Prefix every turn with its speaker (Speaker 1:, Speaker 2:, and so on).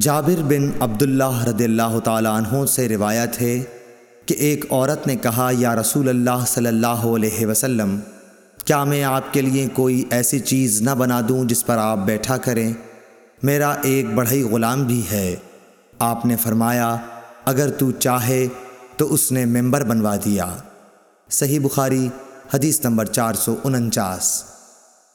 Speaker 1: جابر بن عبداللہ رضی اللہ تعالیٰ عنہ سے روایت ہے کہ ایک عورت نے کہا، یا رسول اللہ صلی اللہ علیہ وسلم، کیا میں آپ کے لیے کوئی ایسی چیز نہ بنا دوں جس پر آپ بیٹھا کریں؟ میرا ایک بڑھئی غلام بھی ہے۔ آپ نے فرمایا، اگر تو چاہے تو اس نے ممبر بنوا دیا۔ صحیح بخاری، حدیث نمبر چار سو انچاس۔